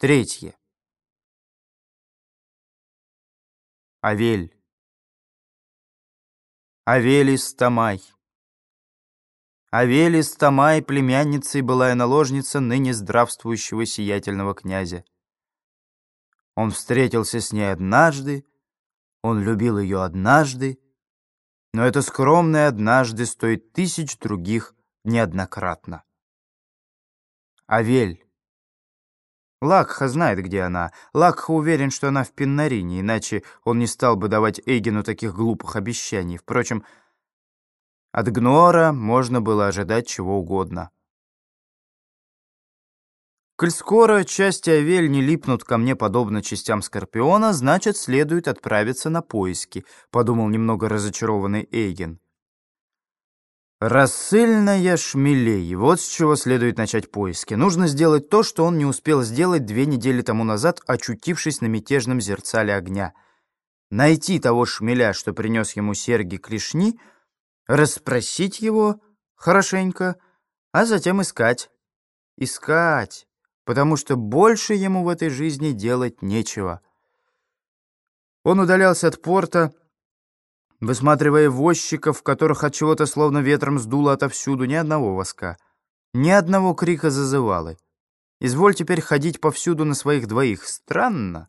Третье. Авель. Авелис Тамай. Авелис Тамай племянницей была и наложница ныне здравствующего сиятельного князя. Он встретился с ней однажды, он любил ее однажды, но это скромное однажды стоит тысяч других неоднократно. Авель. Лакха знает, где она. Лакха уверен, что она в Пиннарине, иначе он не стал бы давать Эйгену таких глупых обещаний. Впрочем, от Гнора можно было ожидать чего угодно. Коль скоро части Авель не липнут ко мне подобно частям Скорпиона, значит, следует отправиться на поиски, подумал немного разочарованный Эйген. Рассыльная шмелей. Вот с чего следует начать поиски. Нужно сделать то, что он не успел сделать две недели тому назад, очутившись на мятежном зерцале огня. Найти того шмеля, что принес ему серьги клешни, расспросить его хорошенько, а затем искать. Искать, потому что больше ему в этой жизни делать нечего. Он удалялся от порта, высматривая возчиков, которых от чего-то словно ветром сдуло отовсюду, ни одного воска, ни одного крика зазывалы. Изволь теперь ходить повсюду на своих двоих. Странно.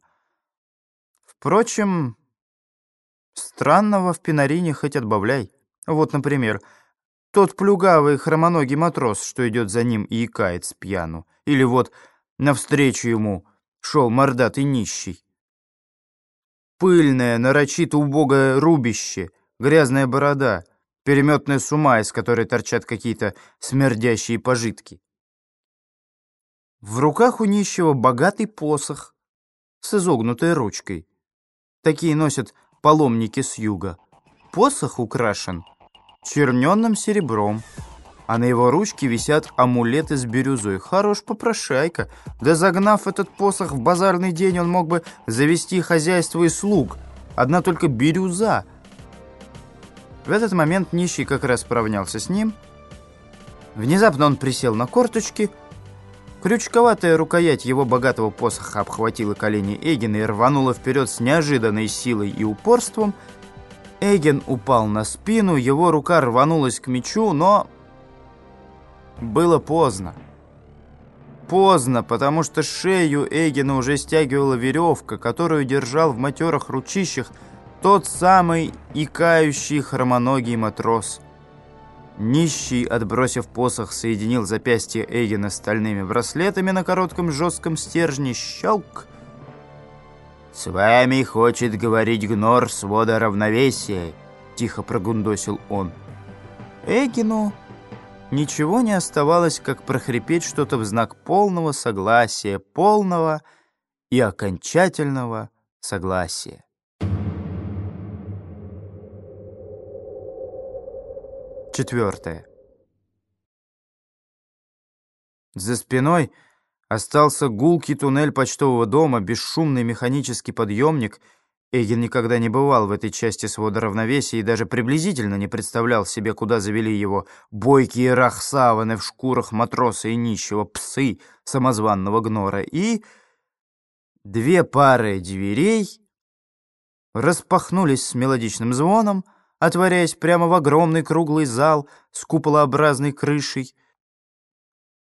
Впрочем, странного в Пинарине хоть отбавляй. Вот, например, тот плюгавый хромоногий матрос, что идет за ним и икает с пьяну. Или вот навстречу ему шел мордатый нищий. Пыльное, нарочито убогое рубище, грязная борода, переметная сума, из которой торчат какие-то смердящие пожитки. В руках у нищего богатый посох с изогнутой ручкой. Такие носят паломники с юга. Посох украшен черненным серебром а на его ручке висят амулеты с бирюзой. Хорош попрошайка. Да загнав этот посох в базарный день, он мог бы завести хозяйство и слуг. Одна только бирюза. В этот момент нищий как раз справнялся с ним. Внезапно он присел на корточки. Крючковатая рукоять его богатого посоха обхватила колени Эгена и рванула вперед с неожиданной силой и упорством. Эген упал на спину, его рука рванулась к мечу, но было поздно. Поздно, потому что шею Эгена уже стягивала веревка, которую держал в матерых ручищах тот самый икающий хромоногий матрос. Нищий, отбросив посох, соединил запястье Эгена стальными браслетами на коротком жестком стержне. Щелк! «С вами хочет говорить Гнор свода равновесия», — тихо прогундосил он. Эгину Ничего не оставалось, как прохрипеть что-то в знак полного согласия, полного и окончательного согласия. Четвертое. За спиной остался гулкий туннель почтового дома, бесшумный механический подъемник — Эйген никогда не бывал в этой части свода равновесия и даже приблизительно не представлял себе, куда завели его бойкие рахсаваны в шкурах матроса и нищего, псы самозванного гнора. И две пары дверей распахнулись с мелодичным звоном, отворяясь прямо в огромный круглый зал с куполообразной крышей.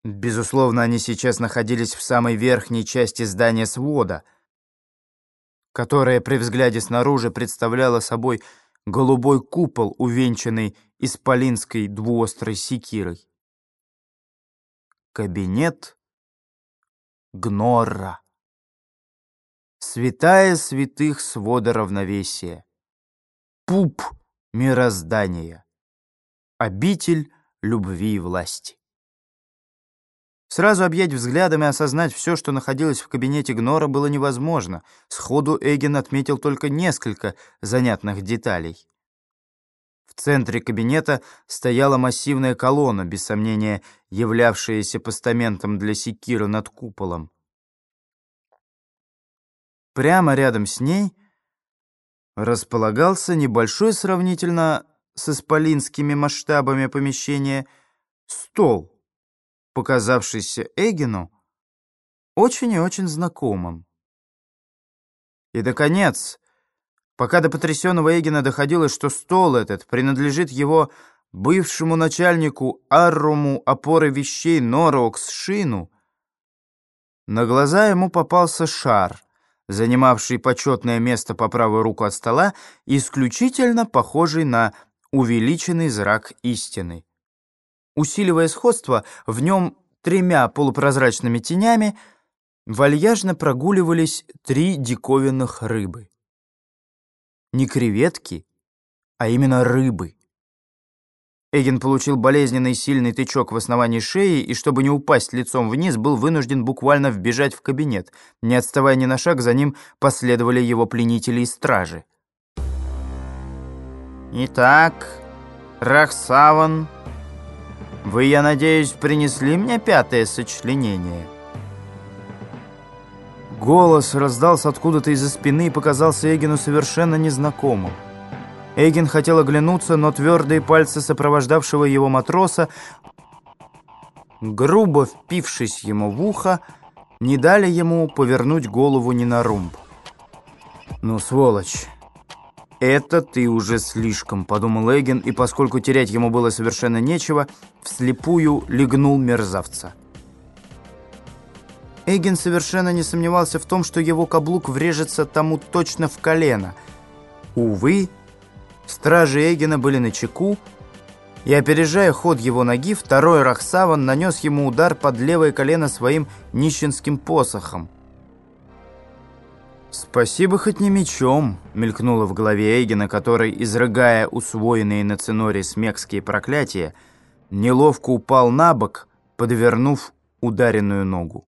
Безусловно, они сейчас находились в самой верхней части здания свода — которая при взгляде снаружи представляла собой голубой купол, увенчанный исполинской двуострой секирой. Кабинет Гнорра. Святая святых свода равновесия. Пуп мироздания. Обитель любви и власти. Сразу объять взглядом и осознать все, что находилось в кабинете Гнора, было невозможно. Сходу Эгин отметил только несколько занятных деталей. В центре кабинета стояла массивная колонна, без сомнения являвшаяся постаментом для секира над куполом. Прямо рядом с ней располагался небольшой сравнительно с исполинскими масштабами помещения стол, показавшийся Эгину очень и очень знакомым. И, наконец, пока до потрясенного Эгина доходило, что стол этот принадлежит его бывшему начальнику Арруму опоры вещей Норокс Шину, на глаза ему попался шар, занимавший почетное место по правую руку от стола, исключительно похожий на увеличенный зрак истины. Усиливая сходство, в нем тремя полупрозрачными тенями вальяжно прогуливались три диковинных рыбы. Не креветки, а именно рыбы. Эгин получил болезненный сильный тычок в основании шеи и, чтобы не упасть лицом вниз, был вынужден буквально вбежать в кабинет. Не отставая ни на шаг, за ним последовали его пленители и стражи. «Итак, Рахсаван, вы, я надеюсь, принесли мне пятое сочленение?» Голос раздался откуда-то из-за спины и показался Эгину совершенно незнакомым. Эгин хотел оглянуться, но твердые пальцы сопровождавшего его матроса, грубо впившись ему в ухо, не дали ему повернуть голову ни на румб. «Ну, сволочь!» «Это ты уже слишком», — подумал Эгин, и поскольку терять ему было совершенно нечего, вслепую легнул мерзавца. Эгин совершенно не сомневался в том, что его каблук врежется тому точно в колено. Увы, Стражи Эгина были на чеку, и, опережая ход его ноги, второй Рахсаван нанес ему удар под левое колено своим нищенским посохом. «Спасибо хоть не мечом», — мелькнуло в голове Эгина, который, изрыгая усвоенные на циноре смекские проклятия, неловко упал на бок, подвернув ударенную ногу.